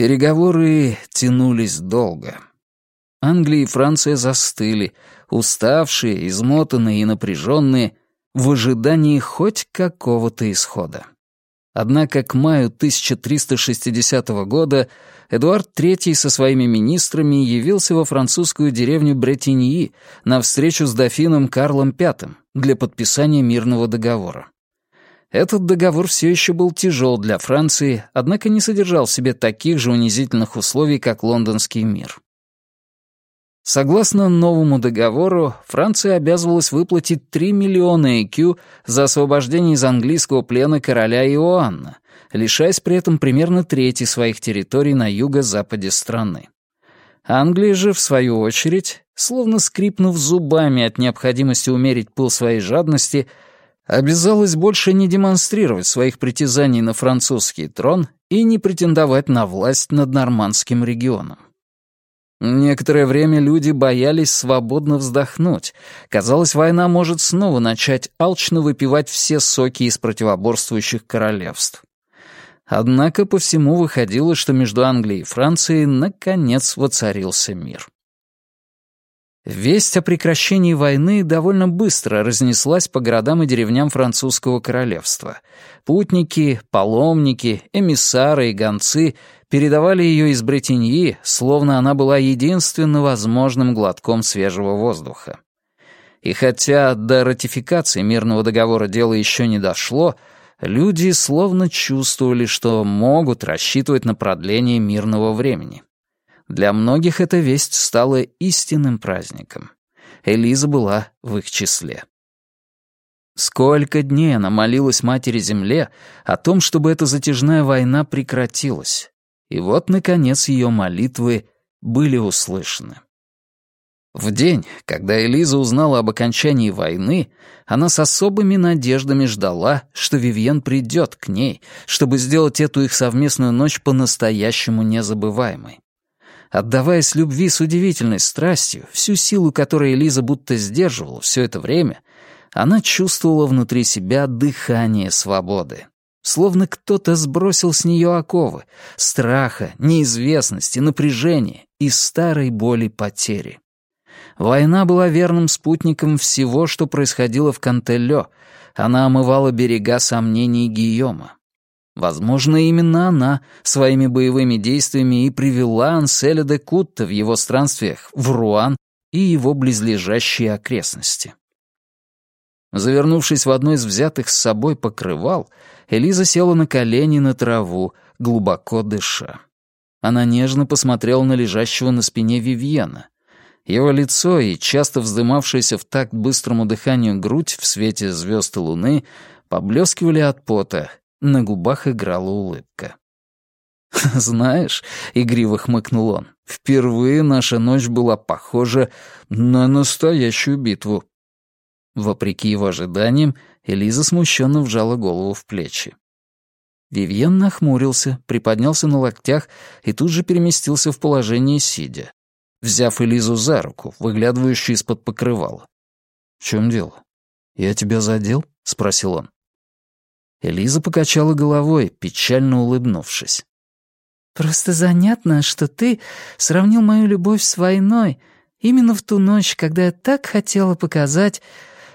Переговоры тянулись долго. Англия и Франция застыли, уставшие, измотанные и напряженные, в ожидании хоть какого-то исхода. Однако к маю 1360 года Эдуард III со своими министрами явился во французскую деревню Бретиньи на встречу с дофином Карлом V для подписания мирного договора. Этот договор все еще был тяжел для Франции, однако не содержал в себе таких же унизительных условий, как лондонский мир. Согласно новому договору, Франция обязывалась выплатить 3 миллиона ЭКЮ за освобождение из английского плена короля Иоанна, лишаясь при этом примерно трети своих территорий на юго-западе страны. Англия же, в свою очередь, словно скрипнув зубами от необходимости умерить пыл своей жадности, обязалась больше не демонстрировать своих притязаний на французский трон и не претендовать на власть над нормандским регионом. Некоторое время люди боялись свободно вздохнуть. Казалось, война может снова начать алчно выпивать все соки из противоборствующих королевств. Однако по всему выходило, что между Англией и Францией наконец воцарился мир. Весть о прекращении войны довольно быстро разнеслась по городам и деревням французского королевства. Путники, паломники, эмиссары и гонцы передавали ее из Бретеньи, словно она была единственно возможным глотком свежего воздуха. И хотя до ратификации мирного договора дело еще не дошло, люди словно чувствовали, что могут рассчитывать на продление мирного времени. Для многих эта весть стала истинным праздником. Элиза была в их числе. Сколько дней она молилась Матери Земле о том, чтобы эта затяжная война прекратилась. И вот, наконец, ее молитвы были услышаны. В день, когда Элиза узнала об окончании войны, она с особыми надеждами ждала, что Вивьен придет к ней, чтобы сделать эту их совместную ночь по-настоящему незабываемой. Отдаваясь любви с удивительной страстью, всю силу которой Элиза будто сдерживала все это время, она чувствовала внутри себя дыхание свободы. Словно кто-то сбросил с нее оковы, страха, неизвестности, напряжения и старой боли потери. Война была верным спутником всего, что происходило в Кантеллё. Она омывала берега сомнений Гийома. Возможно, именно она своими боевыми действиями и привела Анселя де Кутта в его странствиях в Руан и его близлежащие окрестности. Завернувшись в одно из взятых с собой покрывал, Элиза села на колени на траву, глубоко дыша. Она нежно посмотрела на лежащего на спине Вивьена. Его лицо и часто вздымавшаяся в такт быстрому дыханию грудь в свете звезд и луны поблескивали от пота, на губах играла улыбка. «Знаешь», — игриво хмыкнул он, — «впервые наша ночь была похожа на настоящую битву». Вопреки его ожиданиям, Элиза смущенно вжала голову в плечи. Вивьен нахмурился, приподнялся на локтях и тут же переместился в положение сидя, взяв Элизу за руку, выглядывающую из-под покрывала. «В чем дело? Я тебя задел?» — спросил он. Элиза покачала головой, печально улыбнувшись. «Просто занятно, что ты сравнил мою любовь с войной именно в ту ночь, когда я так хотела показать,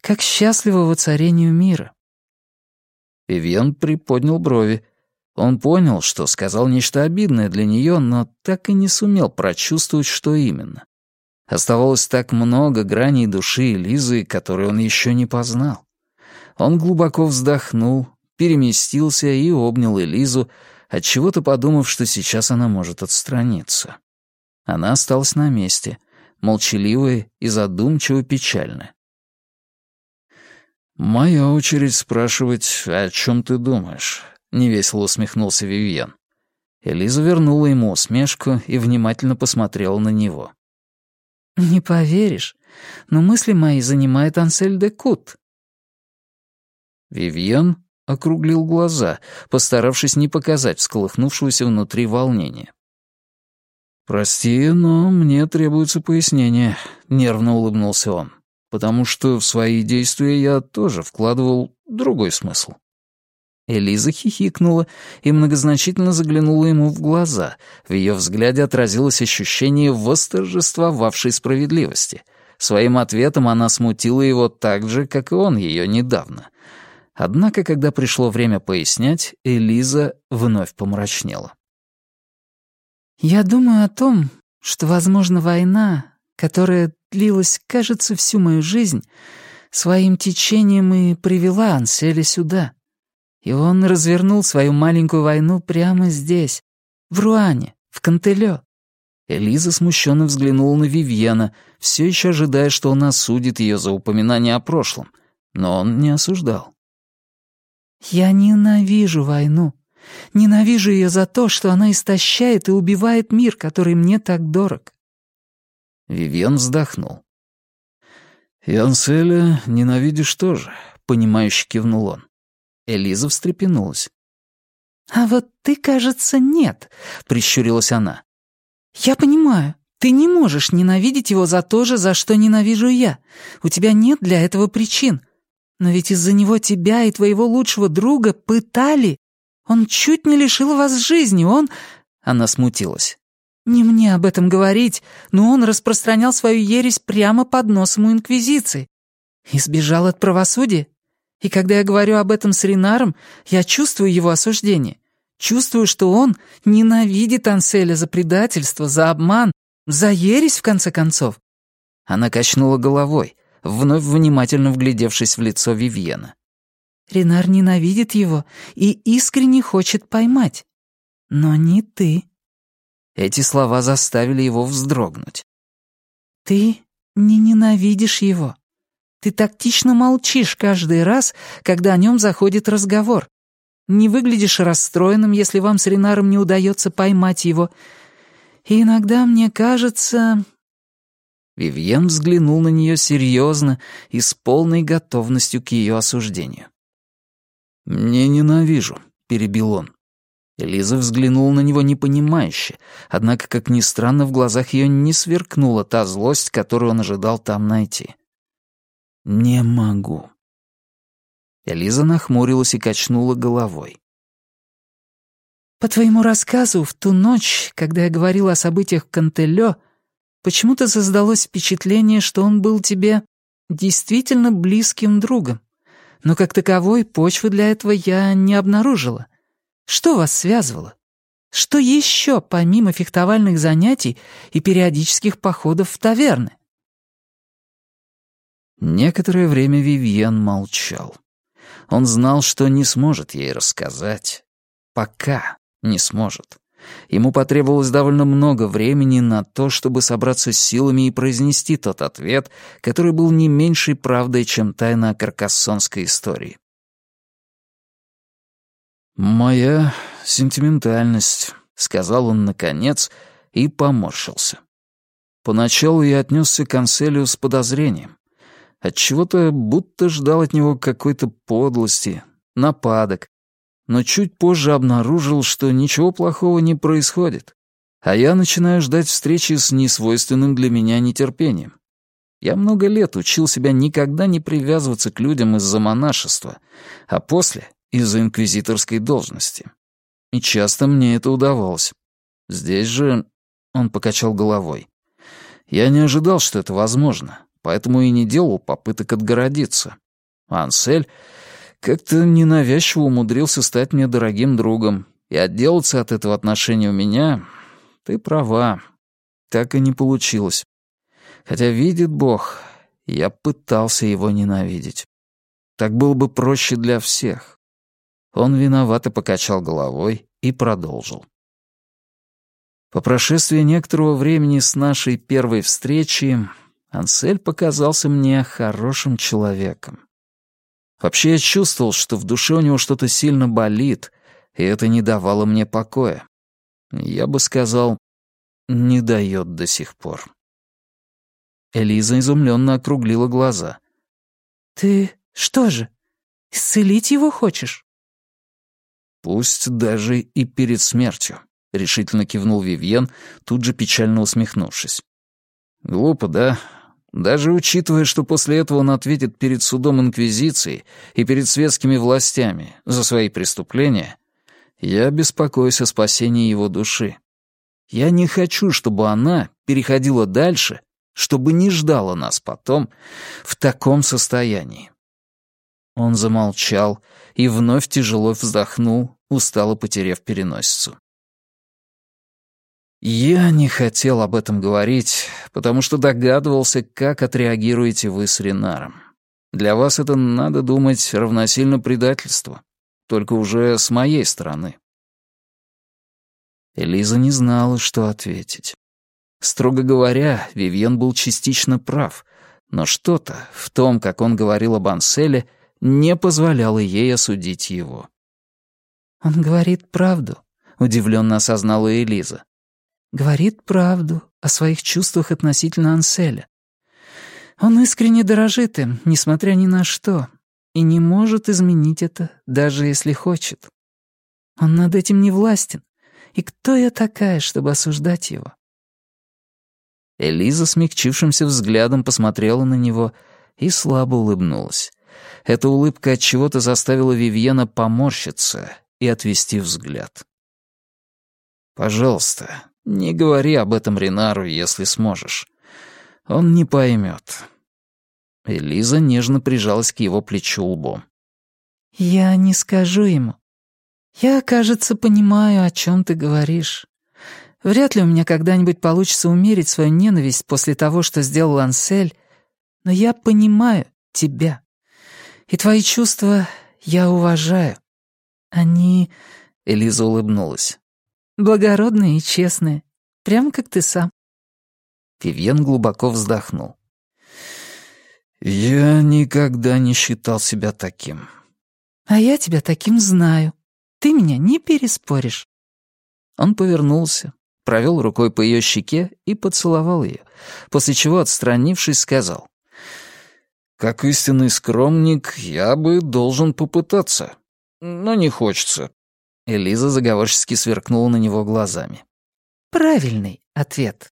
как счастливо воцарению мира». Вивьен приподнял брови. Он понял, что сказал нечто обидное для нее, но так и не сумел прочувствовать, что именно. Оставалось так много граней души Элизы, которые он еще не познал. Он глубоко вздохнул, переместился и обнял Элизу, отчего-то подумав, что сейчас она может отстраниться. Она осталась на месте, молчаливая и задумчиво печальная. «Моя очередь спрашивать, о чем ты думаешь?» — невесело усмехнулся Вивьен. Элиза вернула ему усмешку и внимательно посмотрела на него. «Не поверишь, но мысли мои занимает Ансель де Кут». Вивьен округлил глаза, постаравшись не показать всколыхнувшегося внутри волнения. «Прости, но мне требуется пояснение», — нервно улыбнулся он, «потому что в свои действия я тоже вкладывал другой смысл». Элиза хихикнула и многозначительно заглянула ему в глаза. В ее взгляде отразилось ощущение восторжествовавшей справедливости. Своим ответом она смутила его так же, как и он ее недавно. Однако, когда пришло время пояснять, Элиза вновь помрачнела. «Я думаю о том, что, возможно, война, которая длилась, кажется, всю мою жизнь, своим течением и привела Анселя сюда». И он развернул свою маленькую войну прямо здесь, в Руане, в Кантелё. Элиза смущенно взглянула на Вивьена, все еще ожидая, что он осудит ее за упоминание о прошлом. Но он не осуждал. «Я ненавижу войну. Ненавижу ее за то, что она истощает и убивает мир, который мне так дорог». Вивьен вздохнул. «И Анселя ненавидишь тоже», — понимающе кивнул он. Элиза встрепенулась. «А вот ты, кажется, нет», — прищурилась она. «Я понимаю, ты не можешь ненавидеть его за то же, за что ненавижу я. У тебя нет для этого причин. Но ведь из-за него тебя и твоего лучшего друга пытали. Он чуть не лишил вас жизни, он...» Она смутилась. «Не мне об этом говорить, но он распространял свою ересь прямо под носом у Инквизиции. И сбежал от правосудия. И когда я говорю об этом с Ринаром, я чувствую его осуждение. Чувствую, что он ненавидит Анселя за предательство, за обман, за ересь, в конце концов. Она качнула головой, вновь внимательно вглядевшись в лицо Вивьена. Ренар ненавидит его и искренне хочет поймать. Но не ты. Эти слова заставили его вздрогнуть. Ты не ненавидишь его. Ты тактично молчишь каждый раз, когда о нем заходит разговор. Не выглядишь расстроенным, если вам с Ренаром не удается поймать его. И иногда мне кажется...» Вивьен взглянул на нее серьезно и с полной готовностью к ее осуждению. «Не ненавижу», — перебил он. Элиза взглянула на него непонимающе, однако, как ни странно, в глазах ее не сверкнула та злость, которую он ожидал там найти. «Не могу». Элиза нахмурилась и качнула головой. «По твоему рассказу, в ту ночь, когда я говорила о событиях в Кантелё, почему-то создалось впечатление, что он был тебе действительно близким другом. Но как таковой почвы для этого я не обнаружила. Что вас связывало? Что еще, помимо фехтовальных занятий и периодических походов в таверны? Некоторое время Вивьен молчал. Он знал, что не сможет ей рассказать. Пока не сможет. Ему потребовалось довольно много времени на то, чтобы собраться с силами и произнести тот ответ, который был не меньшей правдой, чем тайна о каркассонской истории. «Моя сентиментальность», — сказал он наконец и поморщился. Поначалу я отнесся к Анселю с подозрением. Отчего-то будто ждал от него какой-то подлости, нападок. Но чуть позже обнаружил, что ничего плохого не происходит. А я начинаю ждать встречи с несвойственным для меня нетерпением. Я много лет учил себя никогда не привязываться к людям из-за монашества, а после — из-за инквизиторской должности. И часто мне это удавалось. Здесь же он покачал головой. Я не ожидал, что это возможно поэтому и не делал попыток отгородиться. Ансель как-то ненавязчиво умудрился стать мне дорогим другом, и отделаться от этого отношения у меня, ты права, так и не получилось. Хотя видит Бог, я пытался его ненавидеть. Так было бы проще для всех. Он виновато покачал головой и продолжил. По прошествии некоторого времени с нашей первой встречи Ансель показался мне хорошим человеком. Вообще я чувствовал, что в душе у него что-то сильно болит, и это не давало мне покоя. Я бы сказал, не дает до сих пор. Элиза изумленно округлила глаза. «Ты что же, исцелить его хочешь?» «Пусть даже и перед смертью», — решительно кивнул Вивьен, тут же печально усмехнувшись. «Глупо, да? Даже учитывая, что после этого он ответит перед судом Инквизиции и перед светскими властями за свои преступления, я беспокоюсь о спасении его души. Я не хочу, чтобы она переходила дальше, чтобы не ждала нас потом в таком состоянии. Он замолчал и вновь тяжело вздохнул, устало потеряв переносицу. «Я не хотел об этом говорить, потому что догадывался, как отреагируете вы с Ренаром. Для вас это, надо думать, равносильно предательству, только уже с моей стороны». Элиза не знала, что ответить. Строго говоря, Вивьен был частично прав, но что-то в том, как он говорил об Анселе, не позволяло ей осудить его. «Он говорит правду», — удивленно осознала Элиза говорит правду о своих чувствах относительно Анселя. Он искренне дорожит им, несмотря ни на что, и не может изменить это, даже если хочет. Он над этим не властен. И кто я такая, чтобы осуждать его? Элиза смягчившимся взглядом посмотрела на него и слабо улыбнулась. Эта улыбка от чего-то заставила Вивьена поморщиться и отвести взгляд. «Пожалуйста, не говори об этом Ренару, если сможешь. Он не поймет. Элиза нежно прижалась к его плечу лбом. «Я не скажу ему. Я, кажется, понимаю, о чем ты говоришь. Вряд ли у меня когда-нибудь получится умерить свою ненависть после того, что сделал Ансель, но я понимаю тебя. И твои чувства я уважаю. Они...» Элиза улыбнулась. Благородные и честные. Прям как ты сам. Вивьен глубоко вздохнул. «Я никогда не считал себя таким». «А я тебя таким знаю. Ты меня не переспоришь». Он повернулся, провел рукой по ее щеке и поцеловал ее, после чего, отстранившись, сказал. «Как истинный скромник, я бы должен попытаться, но не хочется. Элиза заговорчески сверкнула на него глазами. «Правильный ответ».